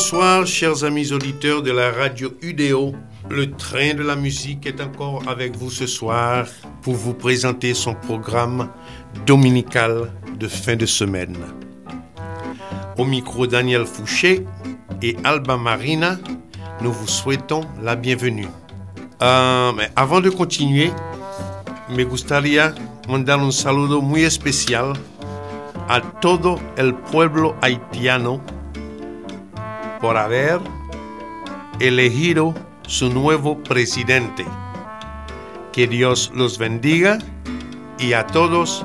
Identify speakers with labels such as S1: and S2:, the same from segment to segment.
S1: Bonsoir, chers amis auditeurs de la radio UDO. Le train de la musique est encore avec vous ce soir pour vous présenter son programme dominical de fin de semaine. Au micro Daniel Fouché et Alba Marina, nous vous souhaitons la bienvenue. Euh, mais avant de continuer, me gustaría mandar un saludo muy especial a todo el pueblo haitiano por haber elegido su nuevo presidente. Que Dios los bendiga y a todos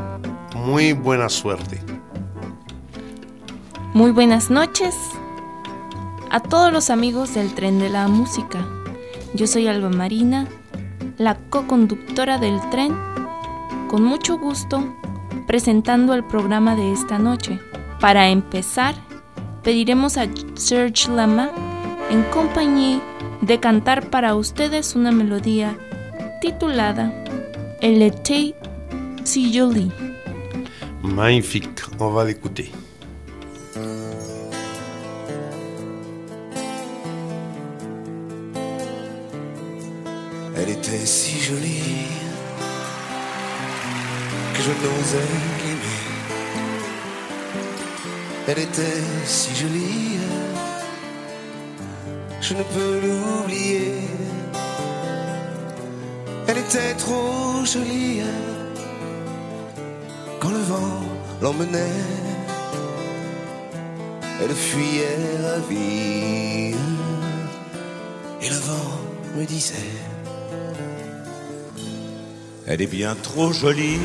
S1: muy buena suerte.
S2: Muy buenas noches a todos los amigos del tren de la música. Yo soy Alba Marina, la co-conductora del tren, con mucho gusto presentando el programa de esta noche. Para empezar, pediremos a Serge Lama en compañía de cantar para ustedes una melodía titulada El été si joli.
S1: Magnifique, on va l'écouter.
S3: Elle était si jolie que je n'osais. Elle était si jolie, je ne peux l'oublier. Elle était trop jolie quand le vent l'emmenait. Elle fuyait ravie et le vent me disait Elle est bien trop jolie.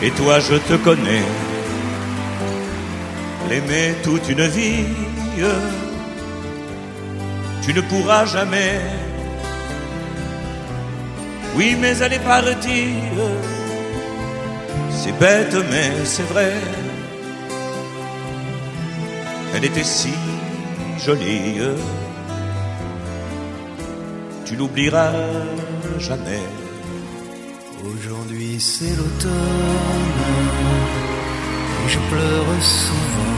S3: Et toi, je te connais, l'aimer toute une vie, tu ne pourras jamais. Oui, mais elle est partie, c'est bête, mais c'est vrai. Elle était si jolie, tu l'oublieras jamais. Aujourd'hui c'est l'automne et je pleure souvent.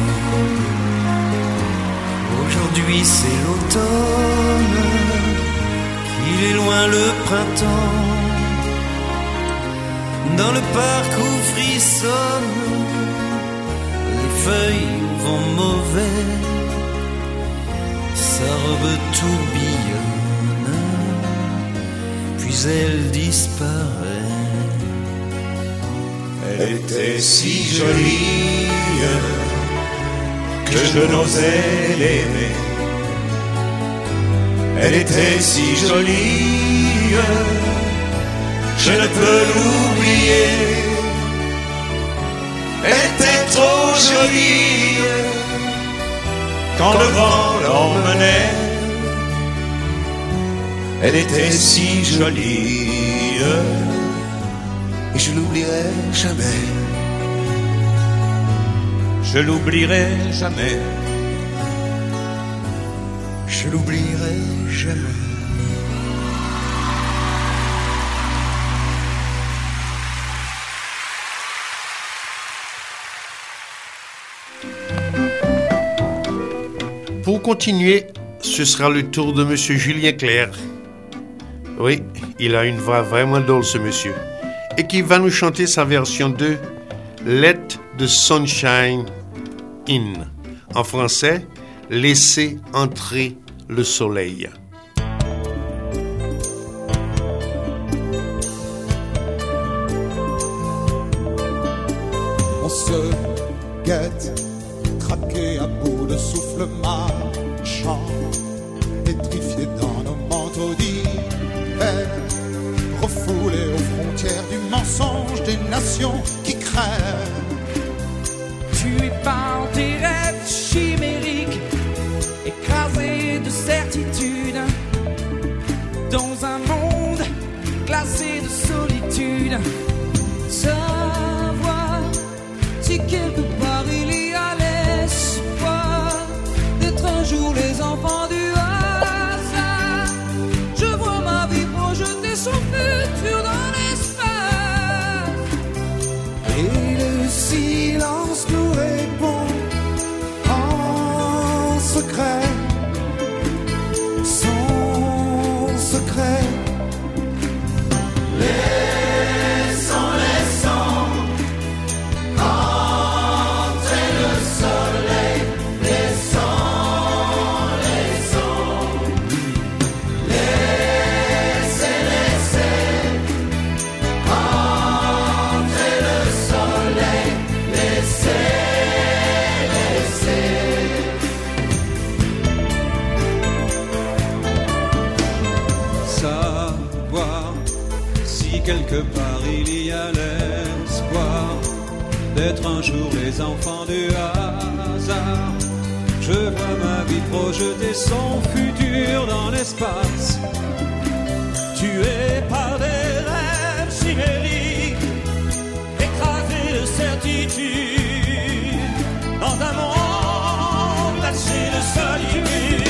S3: Aujourd'hui c'est l'automne, qu'il est loin le printemps. Dans le parc où frissonnent les feuilles au vent mauvais, sa robe tourbillonne, puis elle disparaît. Elle était si jolie que je n'osais l'aimer. Elle était si jolie, je ne peux l'oublier. Elle était trop jolie quand le vent l'emmenait. Elle était si jolie et je l'oublierai jamais. Je l'oublierai jamais. Je l'oublierai jamais.
S1: Pour continuer, ce sera le tour de Monsieur Julien Clerc. Oui, il a une voix vraiment drôle ce monsieur. Et qui va nous chanter sa version de Let the Sunshine In. En français, Laissez entrer le soleil.
S4: On se guette, traqué à bout de souffle qui crève.
S5: Tu es par tes rêves chimériques, écrasé de certitude, dans un monde glacé de solitude. Les enfants du hasard. Je vois ma vie projeter son futur dans l'espace.
S6: Tué par des rêves chimériques, écrasé de certitude, dans un monde lâché de solitude.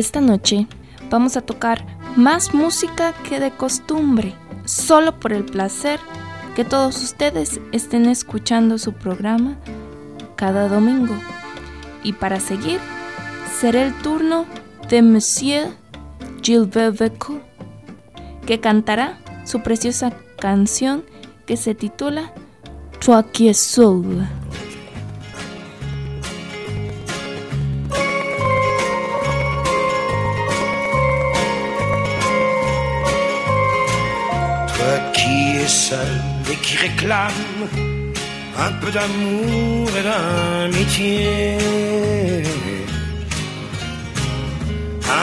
S2: Esta noche vamos a tocar más música que de costumbre, solo por el placer que todos ustedes estén escuchando su programa cada domingo. Y para seguir, será el turno de Monsieur Gilbert Becot, que cantará su preciosa canción que se titula Toi qui es
S7: un peu d'amour et d'amitié,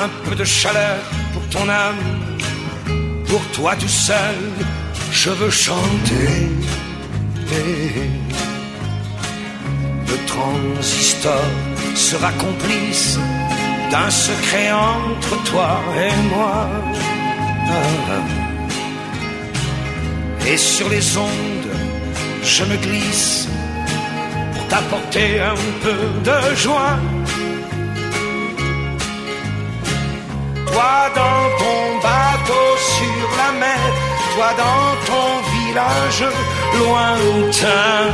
S7: un peu de chaleur pour ton âme, pour toi tout seul, je veux chanter. Le transistor sera complice d'un secret entre toi et moi. Et sur les ondes, je me glisse pour t'apporter un peu de joie. Toi dans ton bateau sur la mer, toi dans ton village lointain.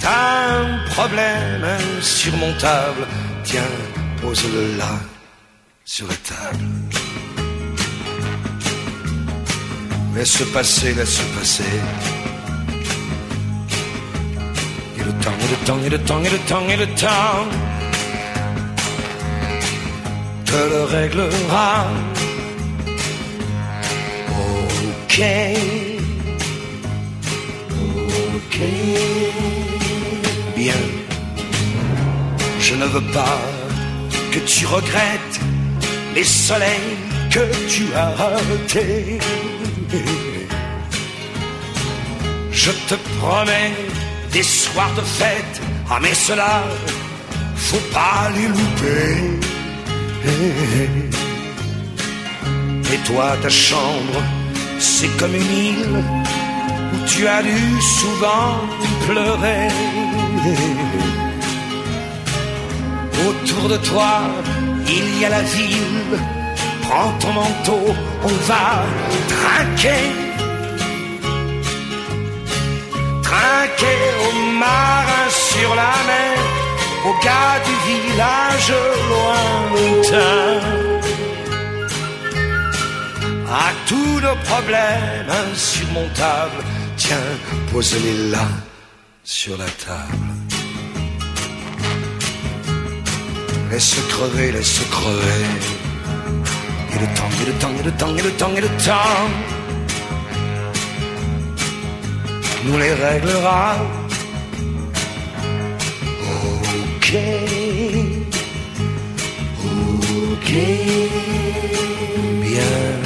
S7: T'as un problème insurmontable, tiens, pose-le là, sur la table. Laisse passer, laisse passer. Et le temps, et le temps, et le temps, et le temps, et le temps te le réglera. Ok. Ok. Bien. Je ne veux pas que tu regrettes les soleils que tu as ratés. Je te promets des soirs de fête, ah mais cela, faut pas les louper. Et toi, ta chambre, c'est comme une île où tu as dû souvent pleurer. Autour de toi, il y a la ville. Prends ton manteau, on va trinquer. Trinquer aux marins sur la mer, aux gars du village lointain. À tous nos problèmes insurmontables, tiens, pose-les là sur la table. Laisse crever, laisse crever. Le temps, et le temps, et le temps, et le temps, et le temps nous les réglera. Ok, ok, bien.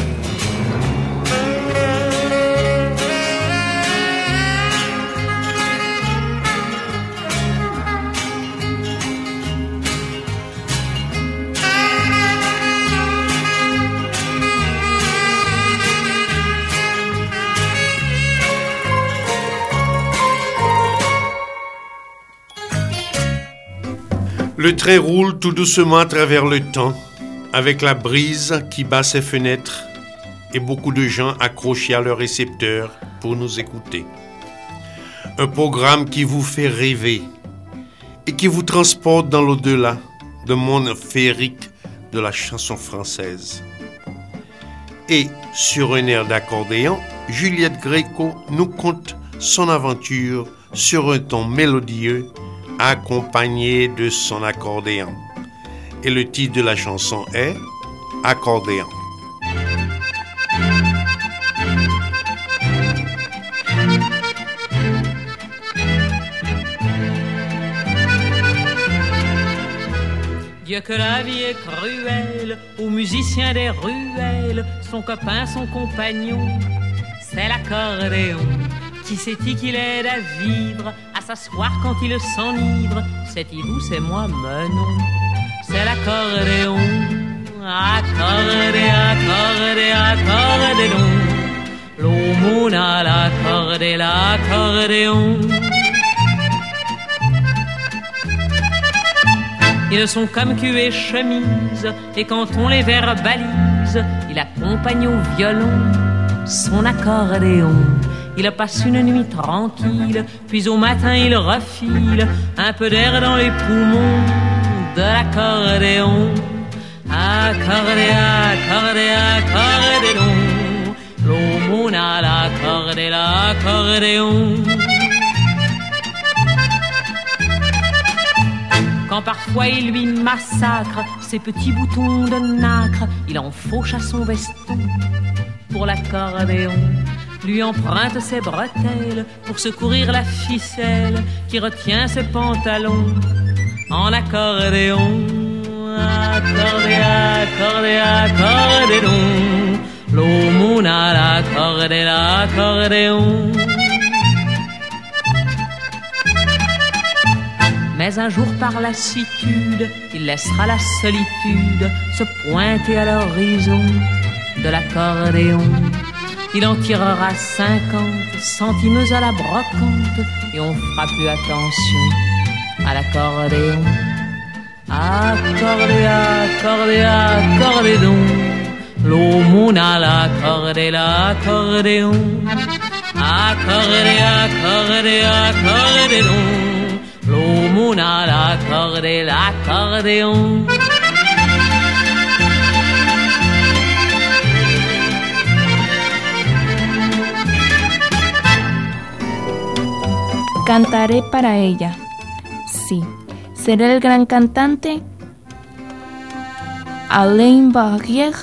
S1: Le train roule tout doucement à travers le temps, avec la brise qui bat ses fenêtres et beaucoup de gens accrochés à leur récepteur pour nous écouter. Un programme qui vous fait rêver et qui vous transporte dans l'au-delà du monde féerique de la chanson française. Et sur un air d'accordéon, Juliette Gréco nous conte son aventure sur un ton mélodieux accompagné de son accordéon. Et le titre de la chanson est Accordéon.
S8: Dieu que la vie est cruelle, aux musiciens des ruelles, son copain, son compagnon, c'est l'accordéon. Qui sait-il qu'il aide à vivre, s'asseoir quand il s'enivre C'est-il vous, c'est moi, mais c'est l'accordéon. Accordé, accordé, accordéon. L'aumône à l'accordé, l'accordéon. Ils sont comme cul et chemise, et quand on les verbalise, il accompagne au violon son accordéon. Il passe une nuit tranquille, puis au matin il refile un peu d'air dans les poumons de l'accordéon. Accordé, accordé, accordéon, l'aumône à l'accordé, l'accordéon. Quand parfois il lui massacre ses petits boutons de nacre, il en fauche à son veston pour l'accordéon. Lui emprunte ses bretelles pour secourir la ficelle qui retient ses pantalons en accordéon. Accordé, accordé, accordéon. L'aumône à l'accordé, l'accordéon. Mais un jour par lassitude, il laissera la solitude se pointer à l'horizon de l'accordéon. Il en tirera cinquante centimes à la brocante et on fera plus attention à l'accordéon. Accordé, accordé, accordé donc. L'aumône l'accordé, l'accordéon. Accordé, accordé, accordé donc l'aumône l'accordé, l'accordéon.
S2: Cantaré para ella. Sí, seré el gran cantante Alain Barrière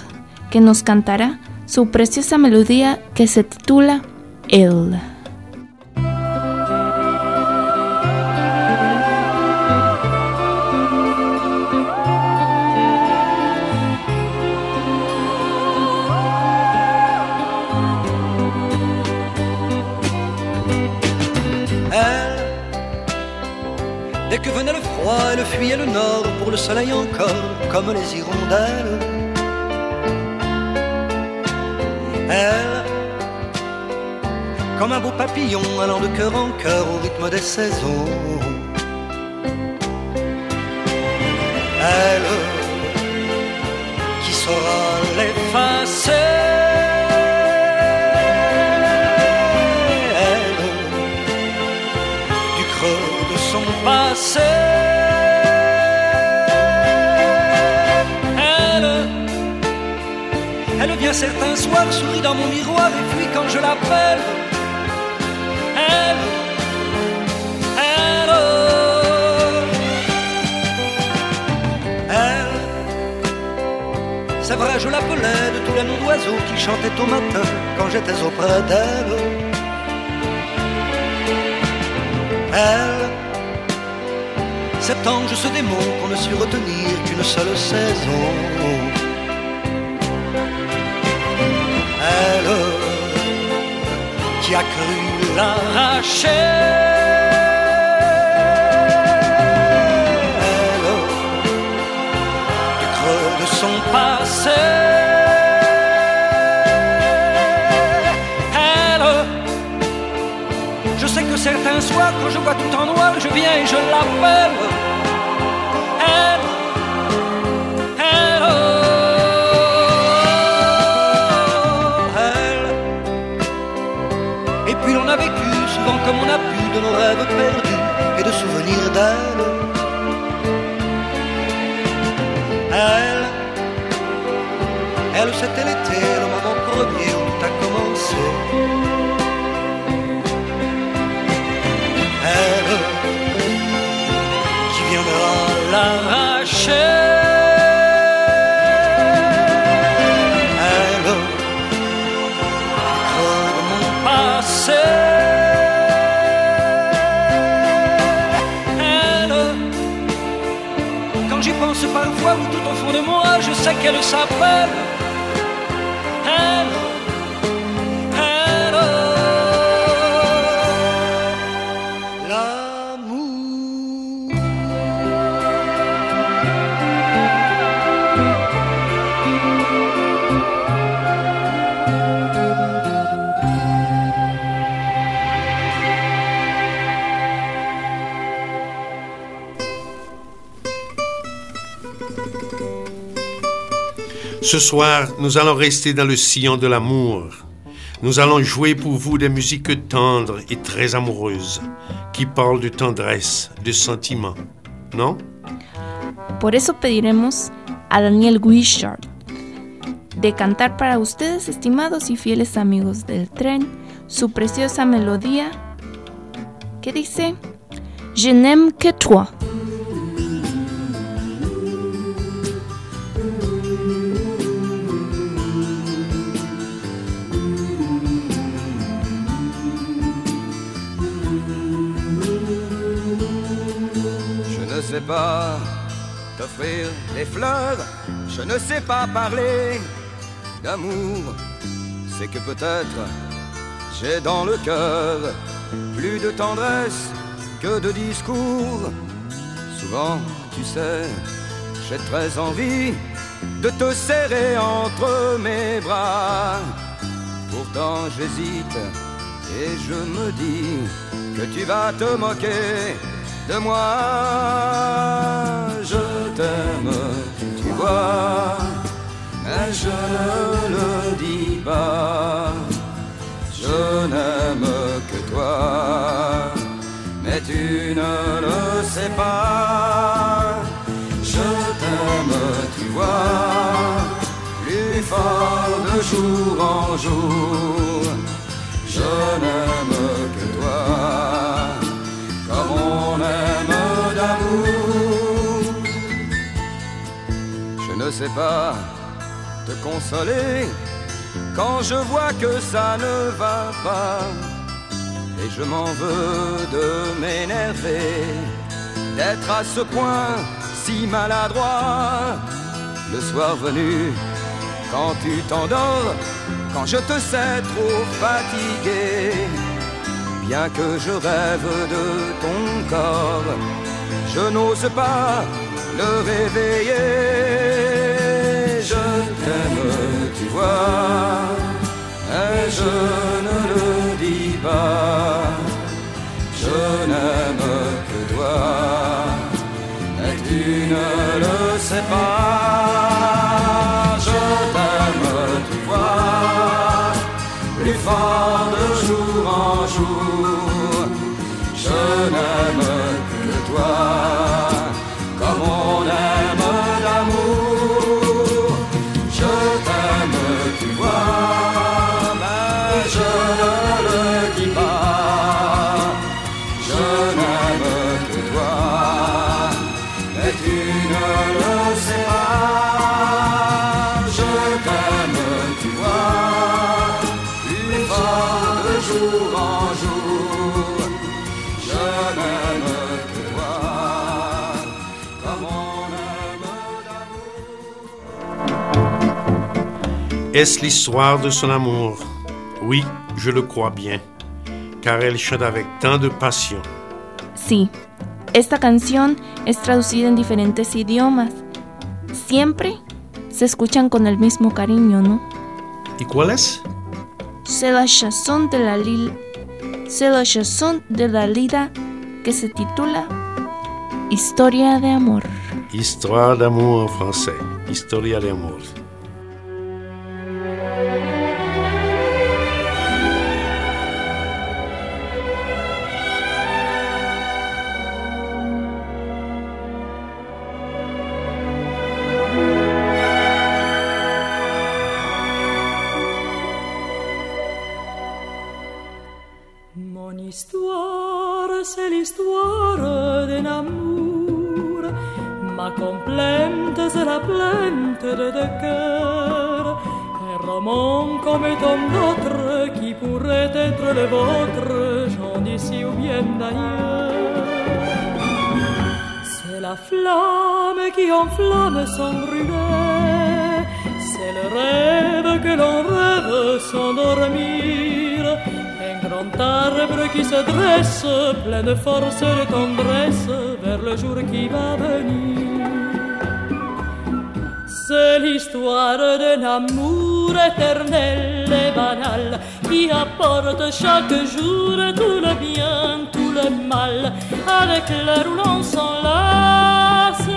S2: que nos cantará su preciosa melodía que se titula El.
S9: Fuyait le nord pour le soleil encore, comme les hirondelles. Elle, comme un beau papillon allant de cœur en cœur au rythme des saisons. Elle, qui saura l'effacer. Certains soirs, sourit dans mon miroir et fuit quand je l'appelle. Elle, elle, elle, c'est vrai, je l'appelais de tous les noms d'oiseaux qui chantaient au matin quand j'étais auprès d'elle. Elle, cet ange, ce démon qu'on ne sut retenir qu'une seule saison. Elle, qui a cru l'arracher. Elle, du creux de son passé. Elle, je sais que certains soirs, quand je vois tout en noir, je viens et je l'appelle. Comme on a pu de nos rêves perdus et de souvenirs d'elle. Elle, elle c'était l'été, le moment premier où tout a commencé. Elle, qui viendra l'arracher. Je sais qu'elle s'appelle.
S1: Ce soir, nous allons rester dans le sillon de l'amour. Nous allons jouer pour vous des musiques tendres et très amoureuses, qui parlent de tendresse, de sentiments. Non?
S2: Por eso pediremos a Daniel Wishart de cantar para ustedes, estimados y fieles amigos del tren, su preciosa melodía que dice Je n'aime que toi.
S10: Pas t'offrir des fleurs, je ne sais pas parler d'amour. C'est que peut-être j'ai dans le cœur plus de tendresse que de discours. Souvent, tu sais, j'ai très envie de te serrer entre mes bras. Pourtant, j'hésite et je me dis que tu vas te moquer de moi. Je t'aime, tu vois, mais je ne le dis pas. Je n'aime que toi, mais tu ne le sais pas. Je t'aime, tu vois, plus fort de jour en jour. Je n'aime Je ne sais pas te consoler quand je vois que ça ne va pas. Et je m'en veux de m'énerver, d'être à ce point si maladroit. Le soir venu, quand tu t'endors, quand je te sais trop fatigué, bien que je rêve de ton corps, je n'ose pas le réveiller. Je t'aime, tu vois, et je ne le dis pas. Je n'aime que toi, et tu ne le sais pas.
S1: Est-ce l'histoire de son amour Oui, je le crois bien, car elle chante avec tant de passion.
S2: Sí, esta canción es traducida en diferentes idiomas. Siempre se escuchan con el mismo cariño, ¿no?
S1: ¿Y cuál es?
S2: C'est la chanson de la lil... C'est la chanson de la lida que se titula Historia de amor.
S1: Histoire d'amour en français. Historia d'amour.
S11: Mon complainte, c'est la plainte de deux cœurs. Un roman comme tant d'autres qui pourrait être le vôtre, j'en d'ici ou bien d'ailleurs. C'est la flamme qui enflamme sans brûler. C'est le rêve que l'on rêve sans dormir. Un grand arbre qui se dresse, plein de force et de tendresse, le jour qui va venir. C'est l'histoire d'un amour éternel et banal qui apporte chaque jour tout le bien, tout le mal, avec l'heure où l'on s'enlace.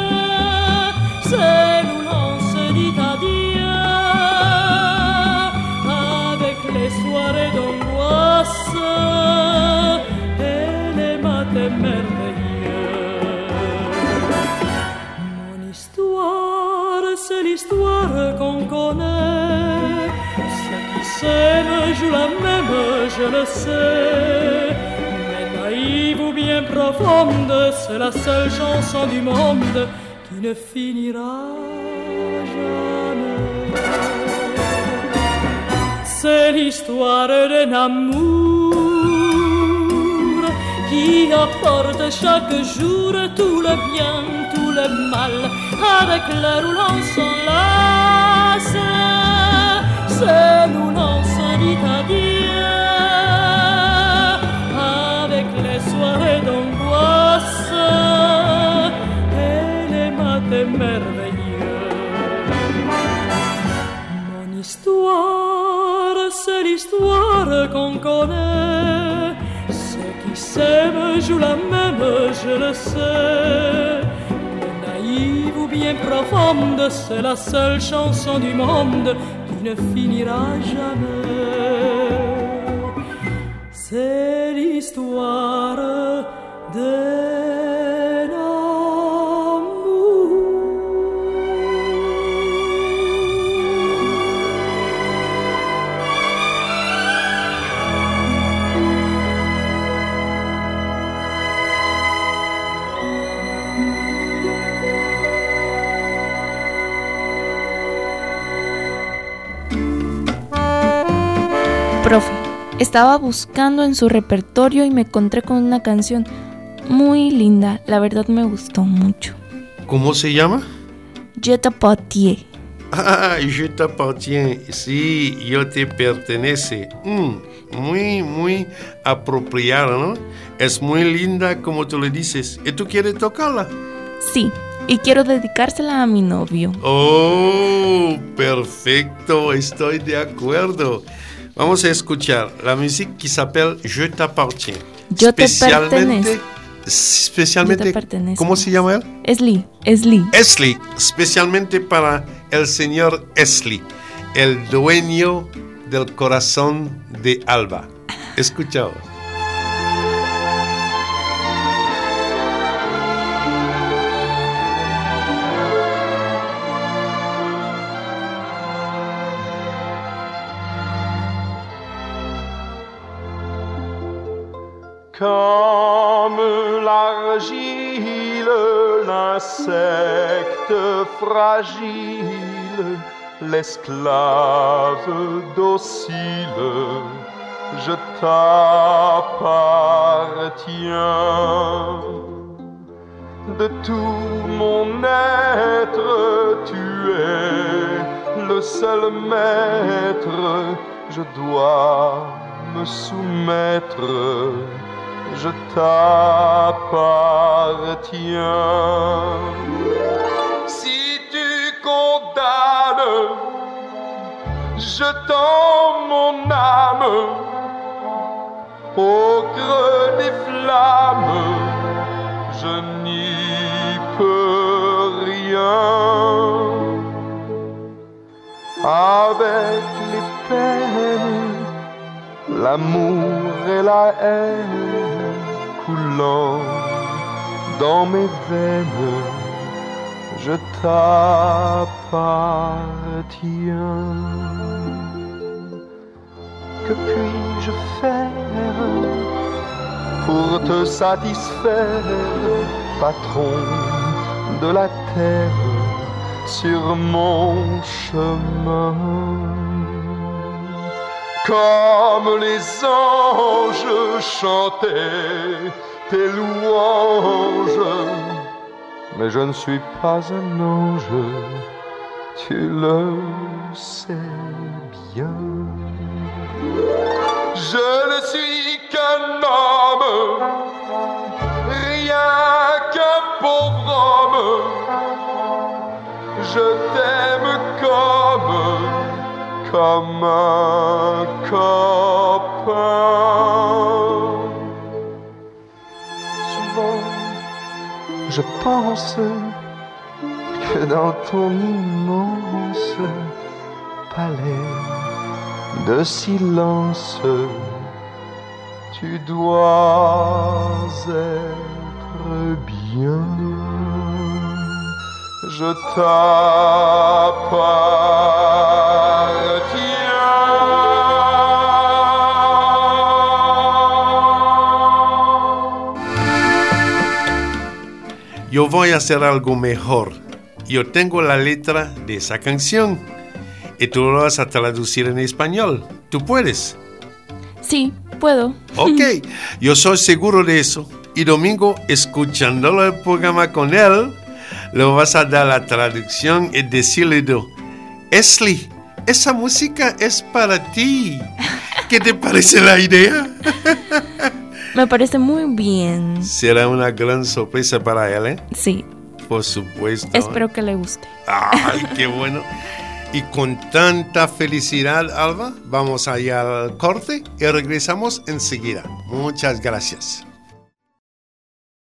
S11: C'est où l'on se avec les soirées d'angoisse et les matins. Connaît. Ceux qui s'aiment jouent la même, je le sais. Mais naïve ou bien profonde, c'est la seule chanson du monde qui ne finira jamais. C'est l'histoire d'un amour qui apporte chaque jour tout le bien, tout le mal, avec l'heure où l'on s'enlace, c'est où l'on se avec les soirées d'angoisse et les matins merveilleux. Mon histoire, c'est l'histoire qu'on connaît. S'aiment jouent la même, je le sais. Mais naïve ou bien profonde, c'est la seule chanson du monde qui ne finira jamais. C'est l'histoire d'un
S2: estaba buscando en su repertorio y me encontré con una canción muy linda. La verdad me gustó mucho.
S1: ¿Cómo se llama?
S2: Je te potier.
S1: Ah, je t'appartiens. Sí, yo te pertenece. Mm, muy, muy apropiada, ¿no? Es muy linda como tú le dices. ¿Y tú quieres tocarla?
S2: Sí, y quiero dedicársela a mi novio.
S1: Oh, perfecto, estoy de acuerdo. Vamos a escuchar la música qui s'appelle Je t'appartiens.
S2: Yo te pertenezco.
S1: Especialmente,
S2: te.
S1: ¿cómo se llama él?
S2: Esli, Esli.
S1: Esli, especialmente para el señor Esli, el dueño del corazón de Alba. Escuchamos.
S12: Comme l'argile, l'insecte fragile, l'esclave docile, je t'appartiens. De tout mon être, tu es le seul maître, je dois me soumettre je t'appartiens. Si tu condamnes, je tends mon âme au creux des flammes, je n'y peux rien. Avec les peines, l'amour et la haine dans mes veines, je t'appartiens. Que puis-je faire pour te satisfaire, patron de la terre, sur mon chemin? Comme les anges chantaient tes louanges, mais je ne suis pas un ange, tu le sais bien. Je ne suis qu'un homme, rien qu'un pauvre homme, je t'aime Souvent, je pense que dans ton immense palais de silence, tu dois être bien. Je t'appartiens.
S1: Yo voy a hacer algo mejor. Yo tengo la letra de esa canción y tú lo vas a traducir en español. ¿Tú puedes?
S2: Sí, puedo.
S1: Ok, yo soy seguro de eso. Y domingo, escuchándolo el programa con él, le vas a dar la traducción y decirle, Esli, esa música es para ti. ¿Qué te parece la idea?
S2: Me parece muy bien.
S1: Será una gran sorpresa para él, ¿eh?
S2: Sí.
S1: Por supuesto.
S2: Espero que le guste.
S1: Ay, qué bueno. Y con tanta felicidad, Alba, vamos allá al corte y regresamos enseguida. Muchas gracias.